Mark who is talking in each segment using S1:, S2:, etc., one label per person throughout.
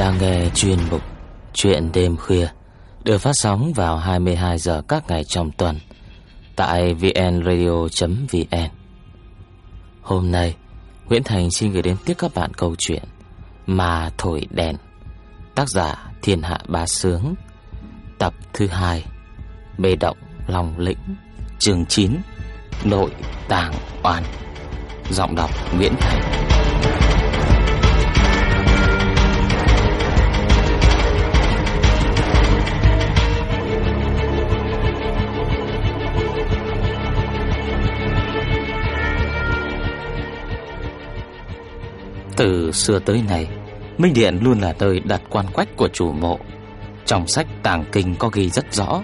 S1: Đang nghe chuyên mục Chuyện đêm khuya được phát sóng vào 22 giờ các ngày trong tuần tại vnradio.vn. Hôm nay, Nguyễn Thành xin gửi đến tiếp các bạn câu chuyện Mà thổi đèn. Tác giả Thiên Hạ Bá Sướng. Tập thứ hai Bê động lòng Lĩnh, chương 9. Nội tàng oan. Giọng đọc Nguyễn Thành. Từ xưa tới nay, Minh Điện luôn là nơi đặt quan quách của chủ mộ. Trong sách Tàng Kinh có ghi rất rõ,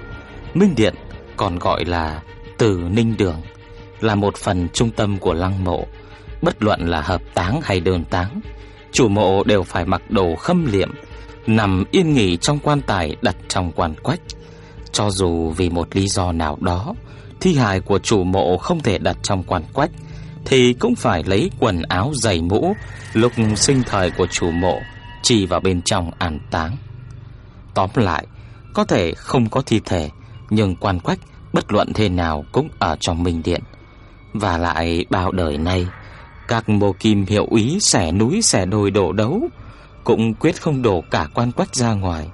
S1: Minh Điện còn gọi là Từ Ninh Đường, là một phần trung tâm của lăng mộ, bất luận là hợp táng hay đơn táng, chủ mộ đều phải mặc đồ khâm liệm, nằm yên nghỉ trong quan tài đặt trong quan quách. Cho dù vì một lý do nào đó, thi hài của chủ mộ không thể đặt trong quan quách, thì cũng phải lấy quần áo giày mũ lúc sinh thời của chủ mộ chỉ vào bên trong an táng. Tóm lại, có thể không có thi thể, nhưng quan quách bất luận thế nào cũng ở trong minh điện. Và lại bao đời nay, các mô kim hiệu úy xẻ núi xẻ đồi đổ đấu cũng quyết không đổ cả quan quách ra ngoài.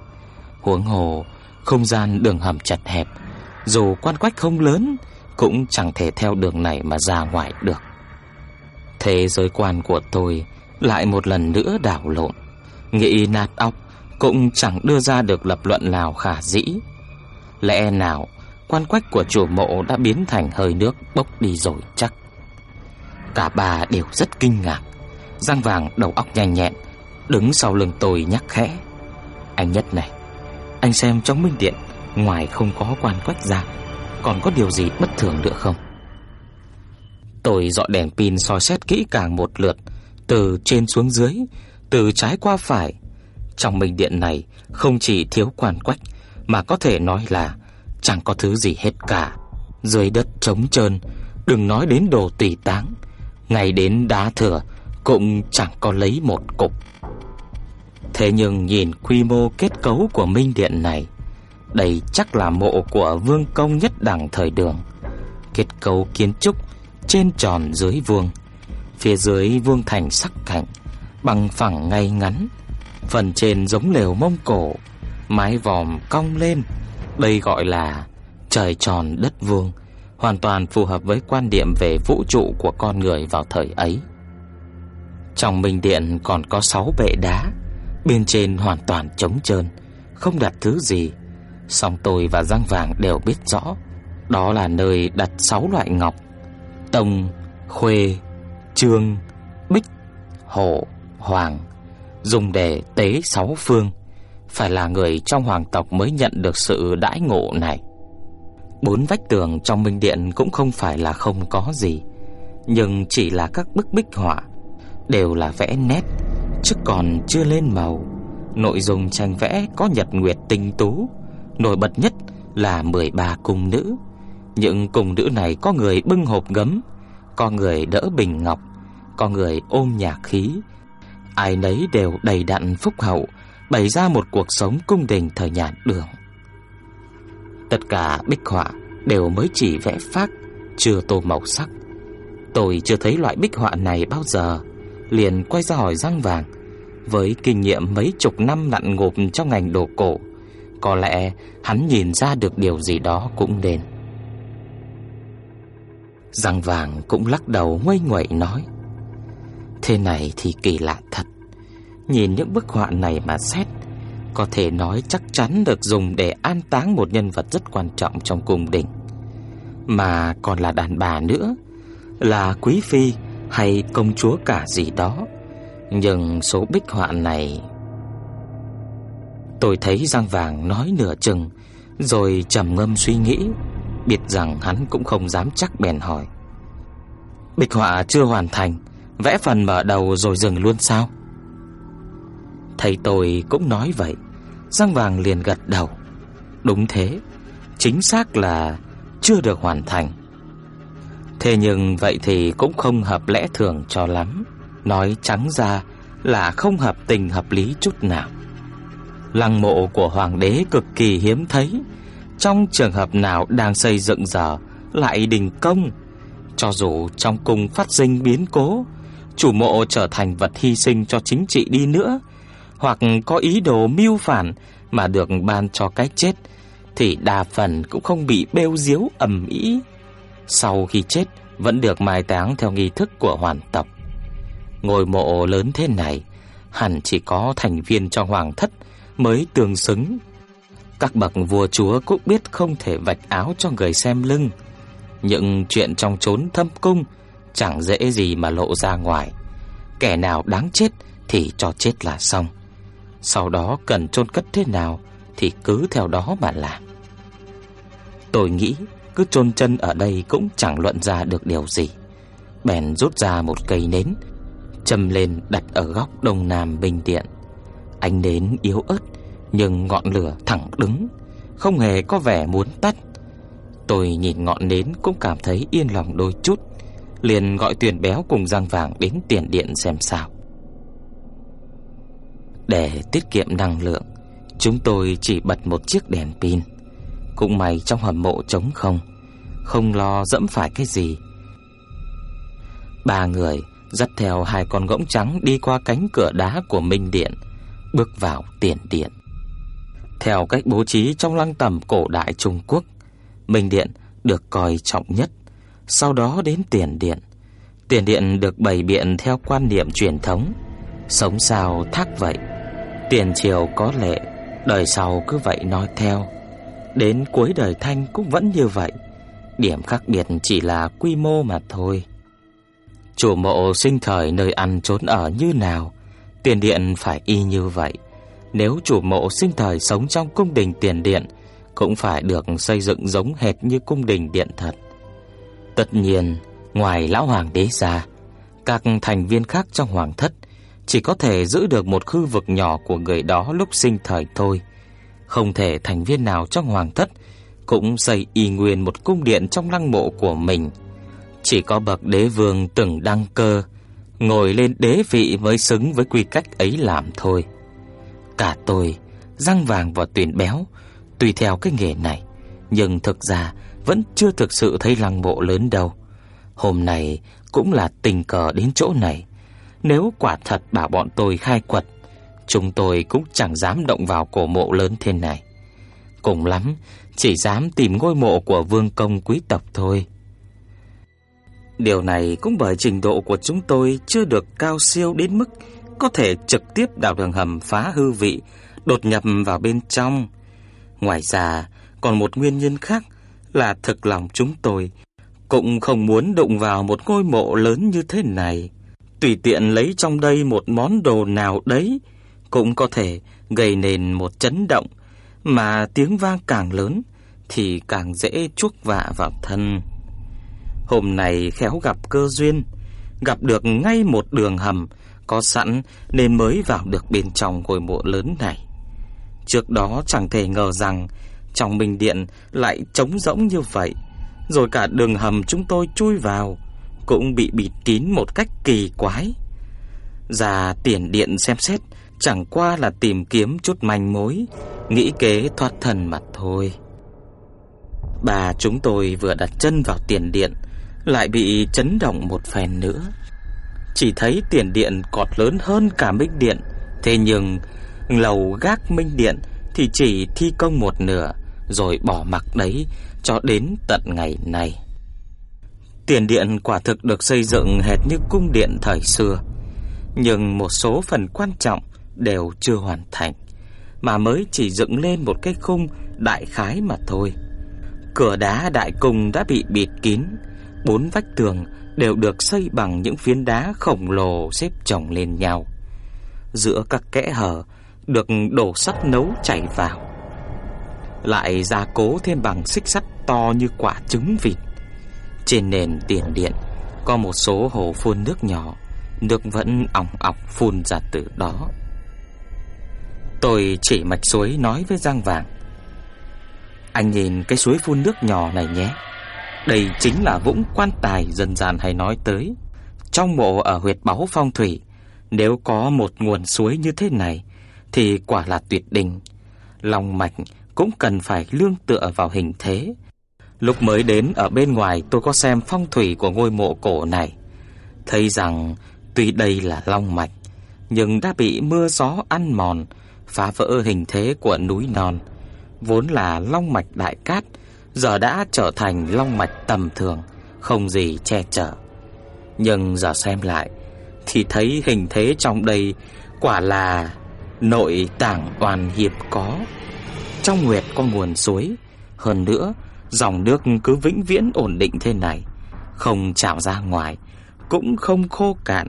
S1: Huống hồ, không gian đường hầm chật hẹp, dù quan quách không lớn cũng chẳng thể theo đường này mà ra ngoài được. Thế giới quan của tôi lại một lần nữa đảo lộn. Nghĩ nát óc cũng chẳng đưa ra được lập luận nào khả dĩ. Lẽ nào quan quách của chùa mộ đã biến thành hơi nước bốc đi rồi chắc. Cả ba đều rất kinh ngạc. Giang vàng đầu óc nhanh nhẹn, đứng sau lưng tôi nhắc khẽ. Anh nhất này, anh xem trong minh điện, ngoài không có quan quách ra, còn có điều gì bất thường nữa không? Tôi dọi đèn pin soi xét kỹ càng một lượt, từ trên xuống dưới, từ trái qua phải. Trong minh điện này không chỉ thiếu quản quách, mà có thể nói là chẳng có thứ gì hết cả. Dưới đất trống trơn, đừng nói đến đồ tùy táng, ngay đến đá thừa cũng chẳng có lấy một cục. Thế nhưng nhìn quy mô kết cấu của minh điện này, đây chắc là mộ của vương công nhất đẳng thời đường. Kết cấu kiến trúc trên tròn dưới vuông, phía dưới vuông thành sắc cạnh, bằng phẳng ngay ngắn, phần trên giống lều Mông Cổ, mái vòm cong lên, đây gọi là trời tròn đất vuông, hoàn toàn phù hợp với quan điểm về vũ trụ của con người vào thời ấy. Trong minh điện còn có sáu bệ đá, bên trên hoàn toàn trống trơn, không đặt thứ gì. Song tôi và Giang Vàng đều biết rõ, đó là nơi đặt sáu loại ngọc Tông, Khuê, Trương, Bích, Hổ, Hoàng dùng để tế sáu phương, phải là người trong hoàng tộc mới nhận được sự đãi ngộ này. Bốn vách tường trong minh điện cũng không phải là không có gì, nhưng chỉ là các bức bích họa đều là vẽ nét, chứ còn chưa lên màu. Nội dung tranh vẽ có nhật nguyệt tinh tú, nổi bật nhất là 13 cung nữ những cung nữ này có người bưng hộp gấm, có người đỡ bình ngọc, có người ôm nhạc khí. Ai nấy đều đầy đặn phúc hậu, bày ra một cuộc sống cung đình thời nhà đường. Tất cả bích họa đều mới chỉ vẽ phác, chưa tô màu sắc. Tôi chưa thấy loại bích họa này bao giờ, liền quay ra hỏi Giang Vàng, với kinh nghiệm mấy chục năm lặn ngộp trong ngành đồ cổ, có lẽ hắn nhìn ra được điều gì đó cũng nên. Răng vàng cũng lắc đầu ngoay ngoậy nói, Thế này thì kỳ lạ thật. Nhìn những bức họa này mà xét, Có thể nói chắc chắn được dùng để an táng một nhân vật rất quan trọng trong cung đình. Mà còn là đàn bà nữa, Là quý phi hay công chúa cả gì đó. Nhưng số bích họa này Tôi thấy Giang Vàng nói nửa chừng, Rồi trầm ngâm suy nghĩ. Biết rằng hắn cũng không dám chắc bèn hỏi. Bích họa chưa hoàn thành Vẽ phần mở đầu rồi dừng luôn sao? Thầy tôi cũng nói vậy Giang vàng liền gật đầu. Đúng thế Chính xác là chưa được hoàn thành. Thế nhưng vậy thì cũng không hợp lẽ thường cho lắm Nói trắng ra là không hợp tình hợp lý chút nào. Lăng mộ của hoàng đế cực kỳ hiếm thấy, trong trường hợp nào đang xây dựng giờ lại đình công, cho dù trong cung phát sinh biến cố, chủ mộ trở thành vật hy sinh cho chính trị đi nữa, hoặc có ý đồ mưu phản mà được ban cho cái chết thì đa phần cũng không bị bêu diếu ầm ĩ. Sau khi chết vẫn được mai táng theo nghi thức của hoàn tộc. Ngôi mộ lớn thế này hẳn chỉ có thành viên trong hoàng thất mới tương xứng. Các bậc vua chúa cũng biết không thể vạch áo cho người xem lưng. Những chuyện trong chốn thâm cung chẳng dễ gì mà lộ ra ngoài. Kẻ nào đáng chết thì cho chết là xong. Sau đó cần chôn cất thế nào thì cứ theo đó mà làm. Tôi nghĩ cứ chôn chân ở đây cũng chẳng luận ra được điều gì. Bèn rút ra một cây nến, châm lên đặt ở góc đông nam bình điện. Ánh nến yếu ớt nhưng ngọn lửa thẳng đứng, không hề có vẻ muốn tắt. Tôi nhìn ngọn nến cũng cảm thấy yên lòng đôi chút, liền gọi Tuyền Béo cùng Giang Vàng đến tiền điện xem sao. Để tiết kiệm năng lượng, chúng tôi chỉ bật một chiếc đèn pin. Cũng may trong hầm mộ trống không, không lo dẫm phải cái gì. Ba người dắt theo hai con ngỗng trắng đi qua cánh cửa đá của Minh Điện, bước vào tiền điện. Theo cách bố trí trong lăng tẩm cổ đại Trung Quốc, Minh Điện được coi trọng nhất, sau đó đến tiền điện. Tiền điện được bày biện theo quan niệm truyền thống, sống sao thác vậy. Tiền triều có lệ, đời sau cứ vậy nói theo. Đến cuối đời Thanh cũng vẫn như vậy. Điểm khác biệt chỉ là quy mô mà thôi. Chủ mộ sinh thời nơi ăn trốn ở như nào, tiền điện phải y như vậy. Nếu chủ mộ sinh thời sống trong cung đình tiền điện, cũng phải được xây dựng giống hệt như cung đình điện thật. Tất nhiên, ngoài lão hoàng đế ra, các thành viên khác trong hoàng thất chỉ có thể giữ được một khu vực nhỏ của người đó lúc sinh thời thôi. Không thể thành viên nào trong hoàng thất cũng xây y nguyên một cung điện trong lăng mộ của mình. Chỉ có bậc đế vương từng đăng cơ, ngồi lên đế vị mới xứng với quy cách ấy làm thôi. Cả tôi, răng vàng và tuyển béo, tùy theo cái nghề này, nhưng thực ra vẫn chưa thực sự thấy lăng mộ lớn đâu. Hôm nay cũng là tình cờ đến chỗ này. Nếu quả thật bảo bọn tôi khai quật, chúng tôi cũng chẳng dám động vào cổ mộ lớn thế này. Cùng lắm, chỉ dám tìm ngôi mộ của vương công quý tộc thôi. Điều này cũng bởi trình độ của chúng tôi chưa được cao siêu đến mức có thể trực tiếp đào đường hầm phá hư vị, đột nhập vào bên trong. Ngoài ra, còn một nguyên nhân khác là thực lòng chúng tôi cũng không muốn đụng vào một ngôi mộ lớn như thế này. Tùy tiện lấy trong đây một món đồ nào đấy cũng có thể gây nên một chấn động, mà tiếng vang càng lớn thì càng dễ chuốc vạ vào thân. Hôm nay khéo gặp cơ duyên, gặp được ngay một đường hầm có sẵn nên mới vào được bên trong ngôi mộ lớn này. Trước đó chẳng thể ngờ rằng trong minh điện lại trống rỗng như vậy, rồi cả đường hầm chúng tôi chui vào cũng bị bịt kín một cách kỳ quái. già tiền điện xem xét chẳng qua là tìm kiếm chút manh mối, nghĩ kế thoát thần mà thôi. Bà chúng tôi vừa đặt chân vào tiền điện lại bị chấn động một phen nữa. Chỉ thấy tiền điện cọt lớn hơn cả minh điện, thế nhưng lầu gác minh điện thì chỉ thi công một nửa rồi bỏ mặc đấy cho đến tận ngày này. Tiền điện quả thực được xây dựng hệt như cung điện thời xưa, nhưng một số phần quan trọng đều chưa hoàn thành, mà mới chỉ dựng lên một cái khung đại khái mà thôi. Cửa đá đại cung đã bị bịt kín, bốn vách tường đều được xây bằng những phiến đá khổng lồ xếp chồng lên nhau. Giữa các kẽ hở được đổ sắt nấu chảy vào. Lại gia cố thêm bằng xích sắt to như quả trứng vịt. Trên nền tiền điện có một số hồ phun nước nhỏ, nước vẫn ỏng ọc phun ra từ đó. Tôi chỉ mạch suối nói với Giang Vàng. Anh nhìn cái suối phun nước nhỏ này nhé. Đây chính là vũng quan tài dân gian hay nói tới. Trong mộ ở huyệt báu phong thủy, Nếu có một nguồn suối như thế này thì quả là tuyệt đỉnh. Long mạch cũng cần phải lương tựa vào hình thế. Lúc mới đến ở bên ngoài tôi có xem phong thủy của ngôi mộ cổ này, thấy rằng tuy đây là long mạch nhưng đã bị mưa gió ăn mòn, phá vỡ hình thế của núi non, vốn là long mạch đại cát, giờ đã trở thành long mạch tầm thường, không gì che chở. Nhưng giờ xem lại thì thấy hình thế trong đây quả là nội tảng toàn hiệp có. Trong nguyệt có nguồn suối, hơn nữa dòng nước cứ vĩnh viễn ổn định thế này, không trào ra ngoài, cũng không khô cạn.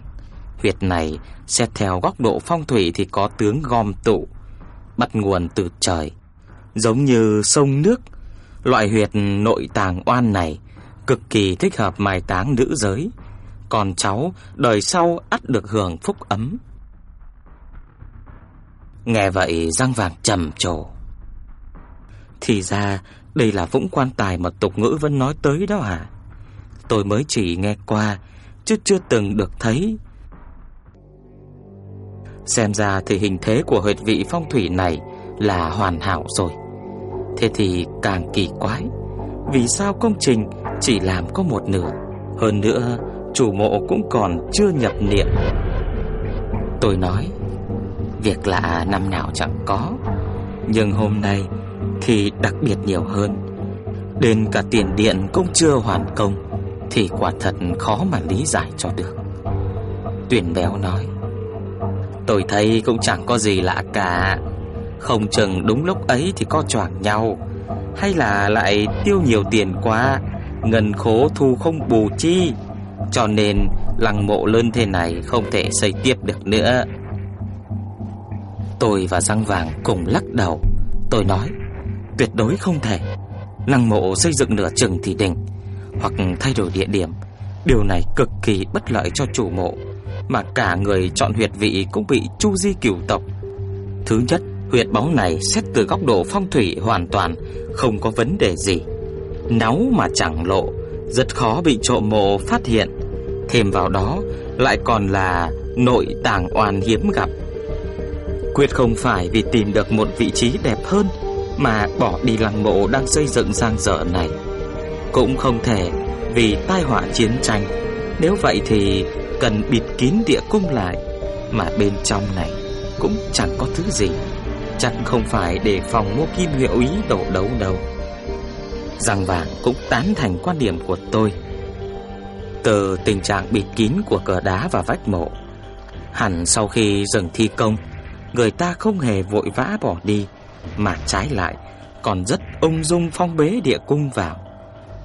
S1: Huyệt này xét theo góc độ phong thủy thì có tướng gom tụ, bắt nguồn từ trời, giống như sông nước. Loại huyệt nội tàng oan này cực kỳ thích hợp mai táng nữ giới, còn cháu đời sau ắt được hưởng phúc ấm. Nghe vậy răng vàng trầm trồ. Thì ra đây là vũng quan tài mà tục ngữ vẫn nói tới đó hả? Tôi mới chỉ nghe qua, chứ chưa từng được thấy. Xem ra thì hình thế của huyệt vị phong thủy này là hoàn hảo rồi. Thế thì càng kỳ quái, vì sao công trình chỉ làm có một nửa, hơn nữa chủ mộ cũng còn chưa nhập niệm. Tôi nói, việc lạ năm nào chẳng có, nhưng hôm nay thì đặc biệt nhiều hơn. Đến cả tiền điện cũng chưa hoàn công thì quả thật khó mà lý giải cho được. Tuyển béo nói, tôi thấy cũng chẳng có gì lạ cả. Không chừng đúng lúc ấy thì co choảng nhau, hay là lại tiêu nhiều tiền quá, ngân khố thu không bù chi, cho nên lăng mộ lớn thế này không thể xây tiếp được nữa. Tôi và răng vàng cùng lắc đầu. Tôi nói, tuyệt đối không thể. Lăng mộ xây dựng nửa chừng thì đỉnh, hoặc thay đổi địa điểm. Điều này cực kỳ bất lợi cho chủ mộ, mà cả người chọn huyệt vị cũng bị chu di cửu tộc. Thứ nhất, huyệt bóng này xét từ góc độ phong thủy hoàn toàn không có vấn đề gì. Náu mà chẳng lộ, rất khó bị trộm mộ phát hiện. Thêm vào đó lại còn là nội tàng oan hiếm gặp. Quyết không phải vì tìm được một vị trí đẹp hơn mà bỏ đi lăng mộ đang xây dựng sang dở này. Cũng không thể vì tai họa chiến tranh. Nếu vậy thì cần bịt kín địa cung lại, mà bên trong này cũng chẳng có thứ gì. Chắc không phải để phòng mua kim hiệu ý đổ đấu đâu. Răng vàng cũng tán thành quan điểm của tôi. Từ tình trạng bịt kín của cờ đá và vách mộ, hẳn sau khi dừng thi công, người ta không hề vội vã bỏ đi mà trái lại còn rất ung dung phong bế địa cung vào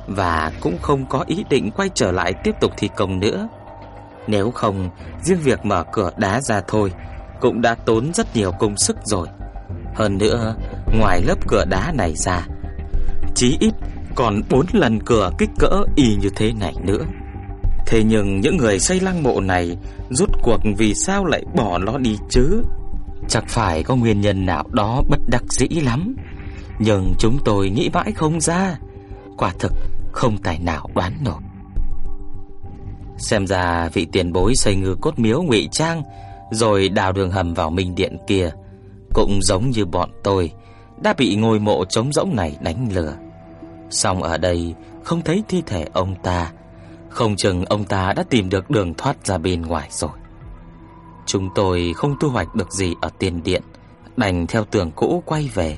S1: và cũng không có ý định quay trở lại tiếp tục thi công nữa. Nếu không, riêng việc mở cửa đá ra thôi cũng đã tốn rất nhiều công sức rồi. Hơn nữa, ngoài lớp cửa đá này ra, chí ít còn bốn lần cửa kích cỡ y như thế này nữa. Thế nhưng những người xây lăng mộ này rút cuộc vì sao lại bỏ nó đi chứ? Chắc phải có nguyên nhân nào đó bất đắc dĩ lắm Nhưng chúng tôi nghĩ mãi không ra Quả thực không tài nào đoán nổi Xem ra vị tiền bối xây ngư cốt miếu ngụy trang Rồi đào đường hầm vào minh điện kia cũng giống như bọn tôi Đã bị ngôi mộ trống rỗng này đánh lừa Xong ở đây không thấy thi thể ông ta Không chừng ông ta đã tìm được đường thoát ra bên ngoài rồi Chúng tôi không thu hoạch được gì ở tiền điện, đành theo tường cũ quay về.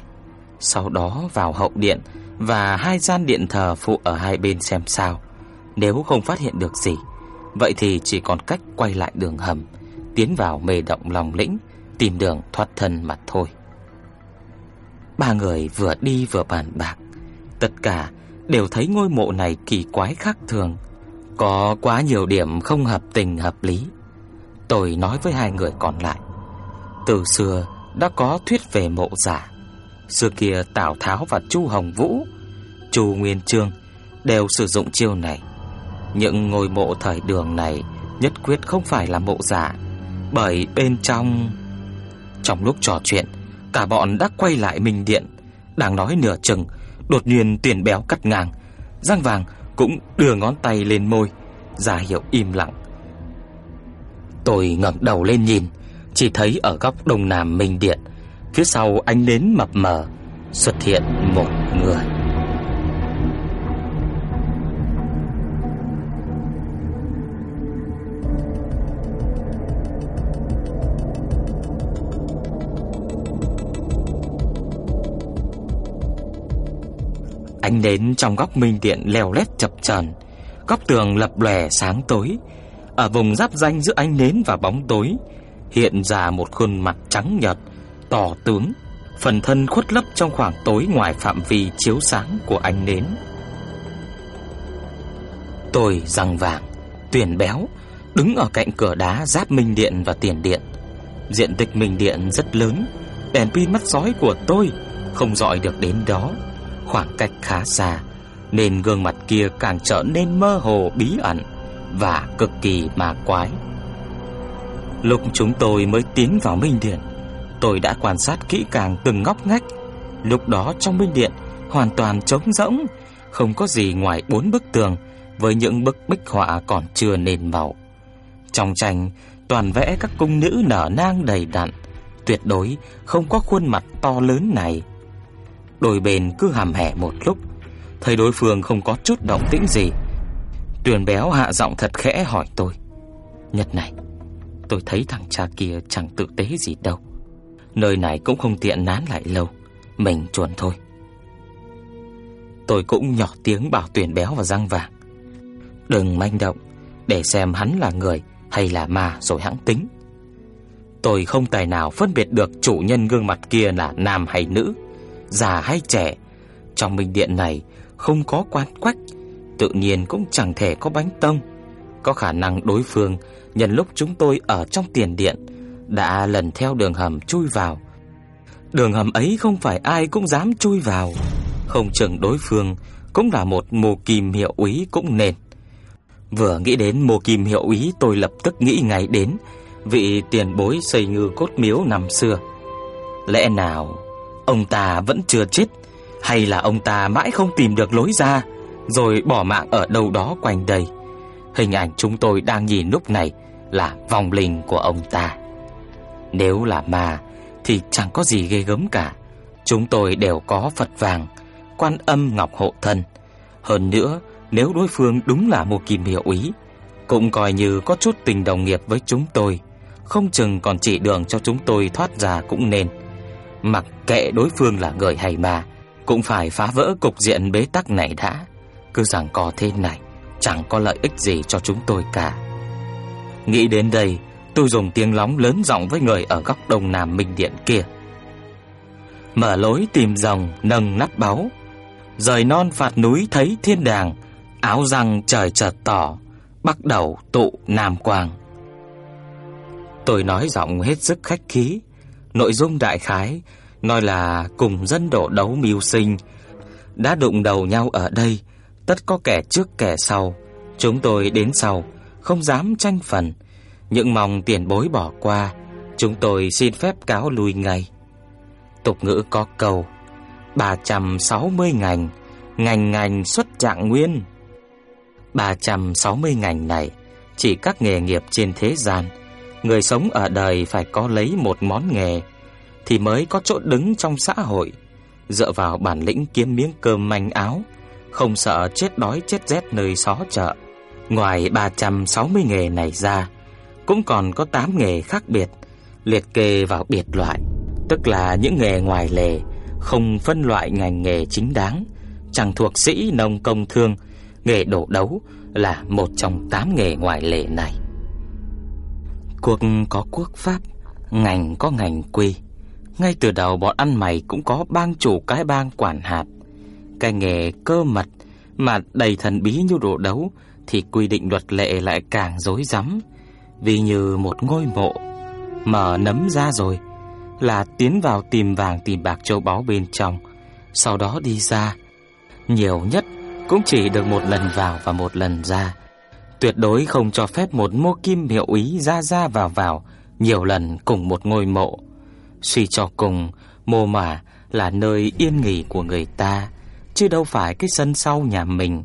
S1: Sau đó vào hậu điện và hai gian điện thờ phụ ở hai bên xem sao. Nếu không phát hiện được gì, vậy thì chỉ còn cách quay lại đường hầm, tiến vào mê động lòng lĩnh, tìm đường thoát thân mà thôi. Ba người vừa đi vừa bàn bạc, tất cả đều thấy ngôi mộ này kỳ quái khác thường, có quá nhiều điểm không hợp tình hợp lý. Tôi nói với hai người còn lại. Từ xưa đã có thuyết về mộ giả. Xưa kia Tào Tháo và Chu Hồng Vũ Chu Nguyên Chương Đều sử dụng chiêu này. Những ngôi mộ thời đường này Nhất quyết không phải là mộ giả Bởi bên trong trong lúc trò chuyện Cả bọn đã quay lại Minh Điện Đang nói nửa chừng Đột nhiên tiền béo cắt ngang Giang vàng cũng đưa ngón tay lên môi ra hiệu im lặng Tôi ngẩng đầu lên nhìn, chỉ thấy ở góc đông nam minh điện, phía sau ánh nến mập mờ xuất hiện một người. Ánh nến trong góc minh điện leo lét chập chờn, góc tường lập lòe sáng tối. Ở vùng giáp danh giữa ánh nến và bóng tối, hiện ra một khuôn mặt trắng nhợt, tỏ tướng, phần thân khuất lấp trong khoảng tối ngoài phạm vi chiếu sáng của ánh nến. Tôi răng vàng, tuyển béo, đứng ở cạnh cửa đá giáp minh điện và tiền điện. Diện tích minh điện rất lớn, đèn pin mắt sói của tôi không dọi được đến đó khoảng cách khá xa nên gương mặt kia càng trở nên mơ hồ bí ẩn và cực kỳ ma quái. Lúc chúng tôi mới tiến vào minh điện, tôi đã quan sát kỹ càng từng ngóc ngách. Lúc đó trong minh điện hoàn toàn trống rỗng, không có gì ngoài bốn bức tường với những bức bích họa còn chưa nền màu. Trong tranh toàn vẽ các cung nữ nở nang đầy đặn, tuyệt đối không có khuôn mặt to lớn này. Đôi bên cứ hàm hẻ một lúc. Thấy đối phương không có chút động tĩnh gì, Tuyền béo hạ giọng thật khẽ hỏi tôi. Nhật này, Tôi thấy thằng cha kia chẳng tự tế gì đâu. Nơi này cũng không tiện nán lại lâu, Mình chuồn thôi. Tôi cũng nhỏ tiếng bảo tuyển béo và răng vàng. Đừng manh động, Để xem hắn là người hay là ma rồi hãng tính. Tôi không tài nào phân biệt được chủ nhân gương mặt kia là nam hay nữ già hay trẻ. Trong minh điện này không có quan quách, tự nhiên cũng chẳng thể có bánh tông. Có khả năng đối phương nhân lúc chúng tôi ở trong tiền điện đã lần theo đường hầm chui vào. Đường hầm ấy không phải ai cũng dám chui vào, không chừng đối phương cũng là một mồ kim hiệu úy cũng nên. Vừa nghĩ đến mồ kim hiệu úy tôi lập tức nghĩ ngay đến vị tiền bối xây ngư cốt miếu năm xưa. Lẽ nào Ông ta vẫn chưa chết. Hay là ông ta mãi không tìm được lối ra, Rồi bỏ mạng ở đâu đó quanh đây. Hình ảnh chúng tôi đang nhìn lúc này Là vòng linh của ông ta. Nếu là ma, Thì chẳng có gì ghê gớm cả. Chúng tôi đều có Phật vàng, Quan âm ngọc hộ thân. Hơn nữa, Nếu đối phương đúng là một kim hiệu ý Cũng coi như có chút tình đồng nghiệp với chúng tôi. Không chừng còn chỉ đường cho chúng tôi thoát ra cũng nên. Mặc kệ đối phương là người hay ma, Cũng phải phá vỡ cục diện bế tắc này đã. Cứ rằng có thế này, Chẳng có lợi ích gì cho chúng tôi cả. Nghĩ đến đây, Tôi dùng tiếng lóng lớn giọng với người Ở góc đông nam minh điện kia. Mở lối tìm rồng Nâng nắp báu. Rời non phạt núi thấy thiên đàng, Áo răng trời chợt tỏ, Bắt đầu tụ nam quang. Tôi nói giọng hết sức khách khí. Nội dung đại khái nói là cùng dân đổ đấu mưu sinh đã đụng đầu nhau ở đây, tất có kẻ trước kẻ sau, chúng tôi đến sau không dám tranh phần, những mong tiền bối bỏ qua, chúng tôi xin phép cáo lui ngay. Tục ngữ có câu 360 ngành, ngành ngành xuất trạng nguyên. 360 ngành này chỉ các nghề nghiệp trên thế gian Người sống ở đời phải có lấy một món nghề, Thì mới có chỗ đứng trong xã hội. Dựa vào bản lĩnh kiếm miếng cơm manh áo, Không sợ chết đói chết rét nơi xó chợ. Ngoài 360 nghề này ra, Cũng còn có 8 nghề khác biệt, Liệt kê vào biệt loại. Tức là những nghề ngoài lề, Không phân loại ngành nghề chính đáng, Chẳng thuộc sĩ nông công thương, Nghề đổ đấu là một trong 8 nghề ngoài lệ này. Quốc có quốc pháp, ngành có ngành quy. Ngay từ đầu bọn ăn mày cũng có bang chủ cái bang quản hạt. Cái nghề cơ mật mà đầy thần bí như đồ đấu thì quy định luật lệ lại càng rối rắm. Vì như một ngôi mộ mở nấm ra rồi là tiến vào tìm vàng tìm bạc châu báu bên trong, sau đó đi ra. Nhiều nhất cũng chỉ được một lần vào và một lần ra tuyệt đối không cho phép một mô kim hiệu ý ra ra vào vào nhiều lần cùng một ngôi mộ. Suy cho cùng, mồ mả là nơi yên nghỉ của người ta, chứ đâu phải cái sân sau nhà mình.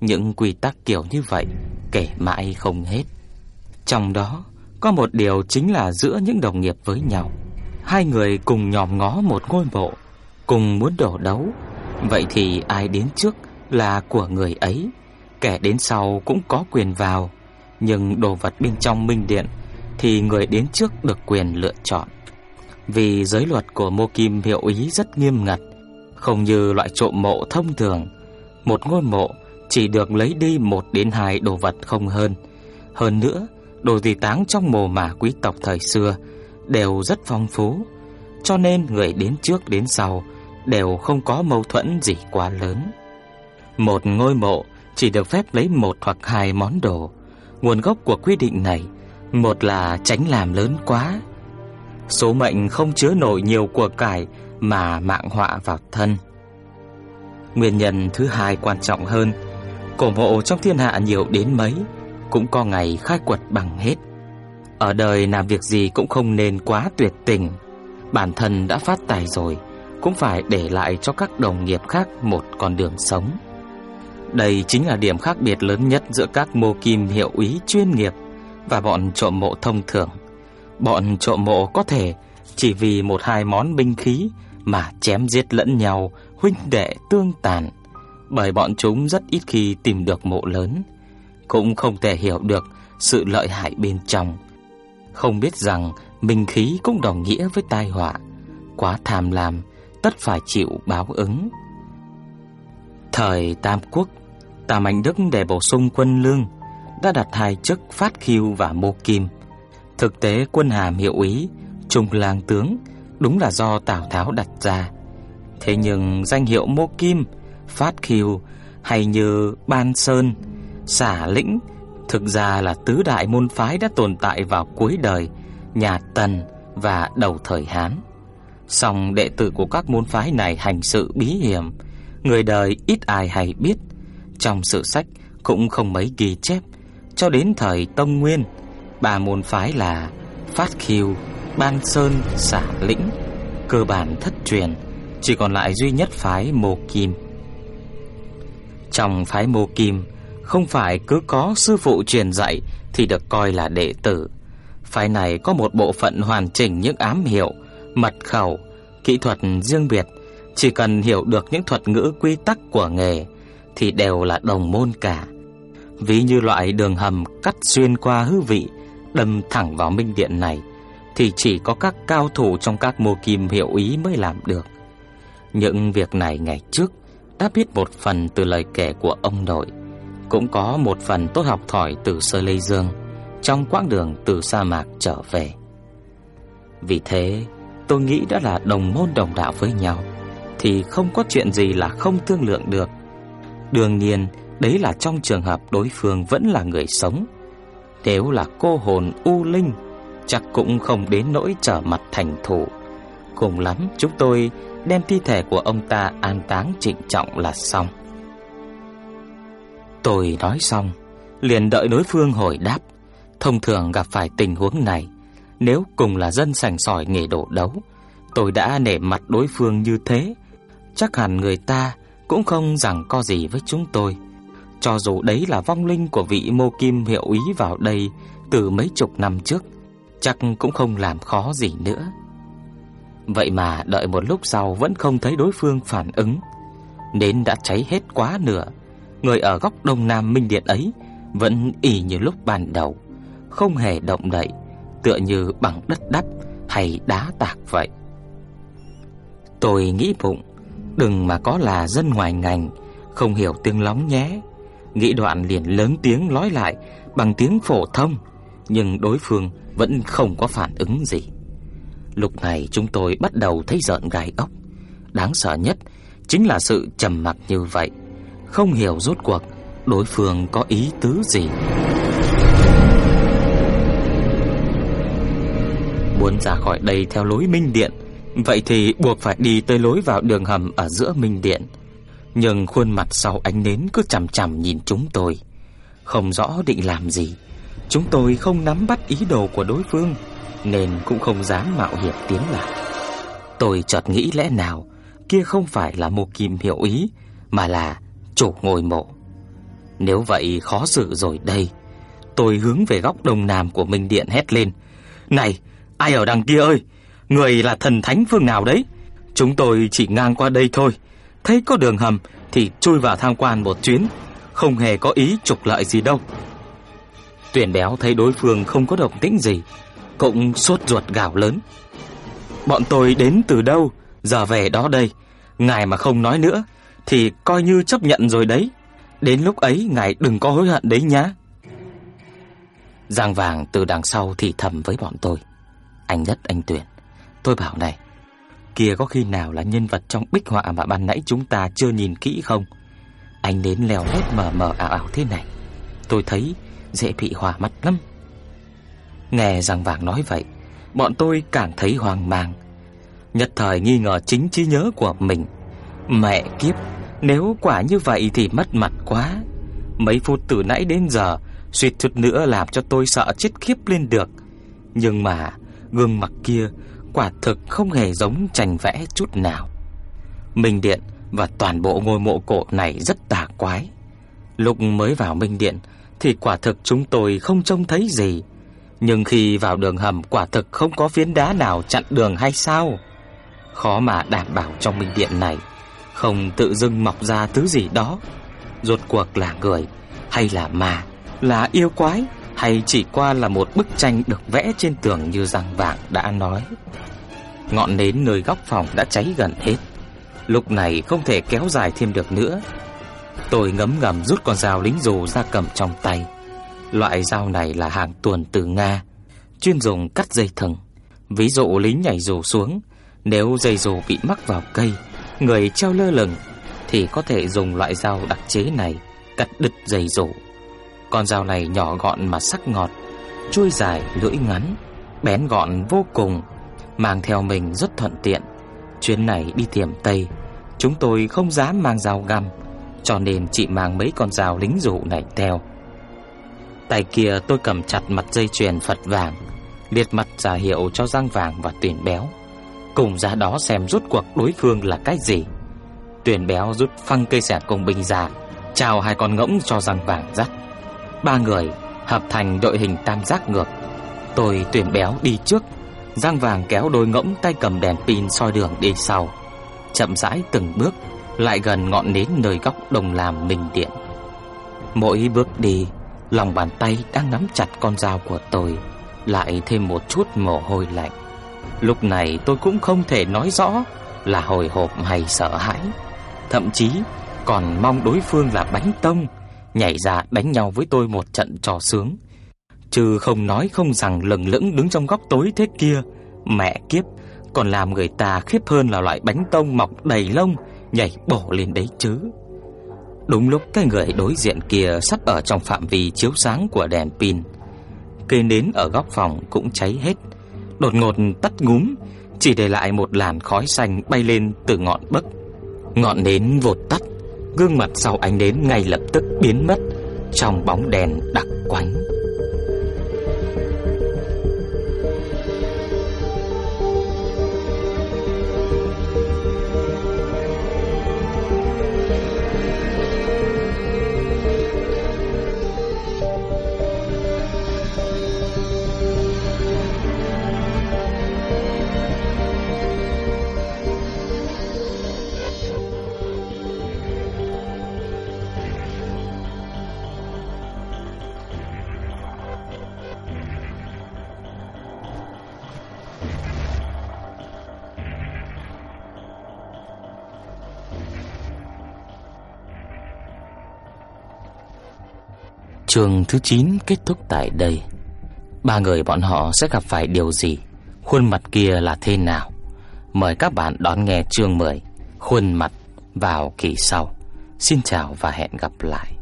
S1: Những quy tắc kiểu như vậy kể mãi không hết. Trong đó Có một điều chính là giữa những đồng nghiệp với nhau Hai người cùng nhòm ngó một ngôi mộ Cùng muốn đổ đấu Vậy thì ai đến trước là của người ấy Kẻ đến sau cũng có quyền vào, Nhưng đồ vật bên trong minh điện Thì người đến trước được quyền lựa chọn. Vì giới luật của Mô Kim hiệu ý rất nghiêm ngặt, Không như loại trộm mộ thông thường. Một ngôi mộ chỉ được lấy đi một đến hai đồ vật không hơn. Hơn nữa, Đồ gì táng trong mồ mả quý tộc thời xưa Đều rất phong phú, Cho nên người đến trước đến sau Đều không có mâu thuẫn gì quá lớn. Một ngôi mộ chỉ được phép lấy một hoặc hai món đồ. Nguồn gốc của quy định này, một là tránh làm lớn quá. Số mệnh không chứa nổi nhiều của cải mà mạng họa vào thân. Nguyên nhân thứ hai quan trọng hơn, cổ mộ trong thiên hạ nhiều đến mấy cũng có ngày khai quật bằng hết. Ở đời làm việc gì cũng không nên quá tuyệt tình. Bản thân đã phát tài rồi, cũng phải để lại cho các đồng nghiệp khác một con đường sống. Đây chính là điểm khác biệt lớn nhất giữa các mô kim hiệu úy chuyên nghiệp và bọn trộm mộ thông thường. Bọn trộm mộ có thể chỉ vì một hai món binh khí mà chém giết lẫn nhau, huynh đệ tương tàn. Bởi bọn chúng rất ít khi tìm được mộ lớn, cũng không thể hiểu được sự lợi hại bên trong. Không biết rằng binh khí cũng đồng nghĩa với tai họa, quá tham lam tất phải chịu báo ứng. Thời Tam Quốc, Tào Mạnh Đức để bổ sung quân lương đã đặt hai chức phát khiêu và mô kim. Thực tế quân hàm hiệu úy, trung lang tướng đúng là do Tào Tháo đặt ra. Thế nhưng danh hiệu mô kim, phát khiêu hay như ban sơn, xả lĩnh thực ra là tứ đại môn phái đã tồn tại vào cuối đời nhà Tần và đầu thời Hán. Song đệ tử của các môn phái này hành sự bí hiểm, người đời ít ai hay biết. Trong sử sách cũng không mấy ghi chép, cho đến thời Tông Nguyên, ba môn phái là Phát Khiêu, Ban Sơn, Xả Lĩnh, cơ bản thất truyền, chỉ còn lại duy nhất phái Mộ Kim. Trong phái Mộ Kim, không phải cứ có sư phụ truyền dạy thì được coi là đệ tử. Phái này có một bộ phận hoàn chỉnh những ám hiệu, mật khẩu, kỹ thuật riêng biệt, chỉ cần hiểu được những thuật ngữ quy tắc của nghề thì đều là đồng môn cả. Ví như loại đường hầm cắt xuyên qua hư vị, đâm thẳng vào minh điện này thì chỉ có các cao thủ trong các mô kim hiệu ý mới làm được. Những việc này ngày trước đã biết một phần từ lời kể của ông nội, cũng có một phần tốt học thỏi từ Sơ Lê Dương trong quãng đường từ sa mạc trở về. Vì thế, tôi nghĩ đã là đồng môn đồng đạo với nhau thì không có chuyện gì là không thương lượng được. Đương nhiên, đấy là trong trường hợp đối phương vẫn là người sống. Nếu là cô hồn u linh, chắc cũng không đến nỗi trở mặt thành thủ. Cùng lắm chúng tôi đem thi thể của ông ta an táng trịnh trọng là xong. Tôi nói xong, liền đợi đối phương hồi đáp. Thông thường gặp phải tình huống này, nếu cùng là dân sành sỏi nghề đổ đấu, tôi đã nể mặt đối phương như thế, chắc hẳn người ta cũng không rằng co gì với chúng tôi. Cho dù đấy là vong linh của vị mô kim hiệu ý vào đây từ mấy chục năm trước, chắc cũng không làm khó gì nữa. Vậy mà đợi một lúc sau vẫn không thấy đối phương phản ứng. Nến đã cháy hết quá nửa, người ở góc đông nam minh điện ấy vẫn ỉ như lúc ban đầu, không hề động đậy, tựa như bằng đất đắp hay đá tạc vậy. Tôi nghĩ bụng, đừng mà có là dân ngoài ngành, không hiểu tiếng lóng nhé. Nghĩ đoạn liền lớn tiếng nói lại bằng tiếng phổ thông, nhưng đối phương vẫn không có phản ứng gì. Lúc này chúng tôi bắt đầu thấy giận gai ốc. Đáng sợ nhất chính là sự trầm mặc như vậy, không hiểu rốt cuộc đối phương có ý tứ gì. Muốn ra khỏi đây theo lối Minh Điện, vậy thì buộc phải đi tới lối vào đường hầm ở giữa Minh Điện. Nhưng khuôn mặt sau ánh nến cứ chằm chằm nhìn chúng tôi, không rõ định làm gì. Chúng tôi không nắm bắt ý đồ của đối phương, nên cũng không dám mạo hiểm tiến lại. Tôi chợt nghĩ lẽ nào kia không phải là một kim hiệu ý, mà là chủ ngôi mộ. Nếu vậy khó xử rồi đây. tôi hướng về góc đông nam của Minh Điện hét lên. Này, ai ở đằng kia ơi? Người là thần thánh phương nào đấy? Chúng tôi chỉ ngang qua đây thôi. Thấy có đường hầm thì chui vào tham quan một chuyến. Không hề có ý trục lợi gì đâu. Tuyển béo thấy đối phương không có động tĩnh gì. Cũng sốt ruột gào lớn. Bọn tôi đến từ đâu? Giờ về đó đây. Ngài mà không nói nữa, thì coi như chấp nhận rồi đấy. Đến lúc ấy, ngài đừng có hối hận đấy nhá. Giang vàng từ đằng sau thì thầm với bọn tôi. Anh nhất, anh tuyển. Tôi bảo này, kia có khi nào là nhân vật trong bích họa mà ban nãy chúng ta chưa nhìn kỹ không? Anh đến leo lét mờ mờ ảo ảo thế này. Tôi thấy dễ bị hòa mắt lắm. Nghe rằng vàng nói vậy, bọn tôi càng thấy hoang mang. Nhất thời nghi ngờ chính trí nhớ của mình. Mẹ kiếp, nếu quả như vậy thì mất mặt quá. Mấy phút từ nãy đến giờ, suýt chút nữa làm cho tôi sợ chết khiếp lên được. Nhưng mà gương mặt kia quả thực không hề giống tranh vẽ chút nào. Minh Điện và toàn bộ ngôi mộ cổ này rất tà quái. Lúc mới vào Minh Điện thì quả thực chúng tôi không trông thấy gì. Nhưng khi vào đường hầm quả thực không có phiến đá nào chặn đường hay sao? Khó mà đảm bảo trong Minh Điện này không tự dưng mọc ra thứ gì đó. Rốt cuộc là người hay là ma, là yêu quái hay chỉ qua là một bức tranh được vẽ trên tường như răng vàng đã nói. Ngọn nến nơi góc phòng đã cháy gần hết. Lúc này không thể kéo dài thêm được nữa. Tôi ngấm ngầm rút con dao lính dù ra cầm trong tay. Loại dao này là hàng tuần từ Nga, chuyên dùng cắt dây thừng. Ví dụ lính nhảy dù xuống, nếu dây dù bị mắc vào cây, người treo lơ lửng thì có thể dùng loại dao đặc chế này cắt đứt dây dù. Con dao này nhỏ gọn mà sắc ngọt, chui dài lưỡi ngắn, bén gọn vô cùng, mang theo mình rất thuận tiện. Chuyến này đi tiệm Tây, chúng tôi không dám mang dao găm, cho nên chỉ mang mấy con dao lính dụ này theo. Tay kia tôi cầm chặt mặt dây chuyền Phật vàng, liệt mặt giả hiệu cho răng vàng và tuyển béo. Cùng ra đó xem rút cuộc đối phương là cái gì. Tuyển béo rút phăng cây sẻ công binh ra, chào hai con ngỗng cho răng vàng dắt. Ba người hợp thành đội hình tam giác ngược. Tôi tuyển béo đi trước, giang vàng kéo đôi ngỗng tay cầm đèn pin soi đường đi sau. Chậm rãi từng bước lại gần ngọn nến nơi góc đồng làm mình điện. Mỗi bước đi, lòng bàn tay đang nắm chặt con dao của tôi, lại thêm một chút mồ hôi lạnh. Lúc này tôi cũng không thể nói rõ là hồi hộp hay sợ hãi, thậm chí còn mong đối phương là bánh tông nhảy ra đánh nhau với tôi một trận trò sướng. Chứ không nói không rằng lừng lững đứng trong góc tối thế kia, mẹ kiếp, còn làm người ta khiếp hơn là loại bánh tông mọc đầy lông nhảy bổ lên đấy chứ. Đúng lúc cái người đối diện kia sắp ở trong phạm vi chiếu sáng của đèn pin, cây nến ở góc phòng cũng cháy hết, đột ngột tắt ngúm, chỉ để lại một làn khói xanh bay lên từ ngọn bấc. Ngọn nến vụt tắt, gương mặt sau ánh nến ngay lập tức biến mất, trong bóng đèn đặc quánh. Chương thứ 9 kết thúc tại đây. Ba người bọn họ sẽ gặp phải điều gì? Khuôn mặt kia là thế nào? Mời các bạn đón nghe chương 10 Khuôn mặt vào kỳ sau. Xin chào và hẹn gặp lại.